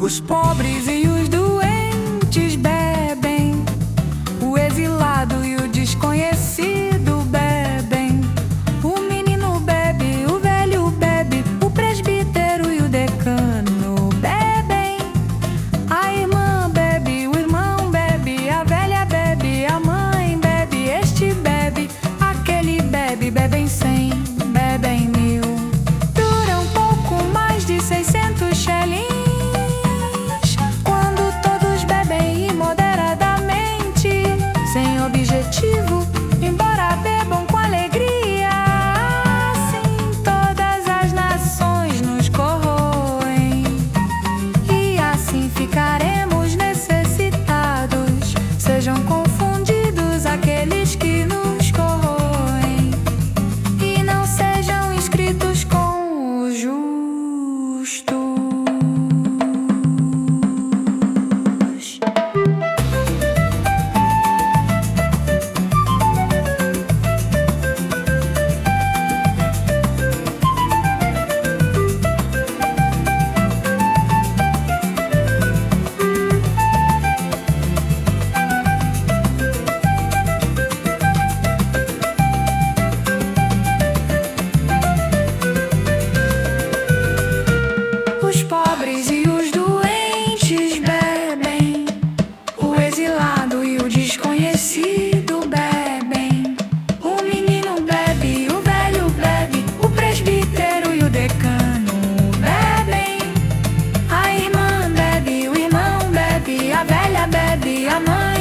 Os pobres e os doentes objetivo, embora bebam com alegria. Assim todas as nações nos corroem, e assim ficaremos necessitados. Sejam confundidos aqueles que nos corroem, e não sejam inscritos com o justo. amar.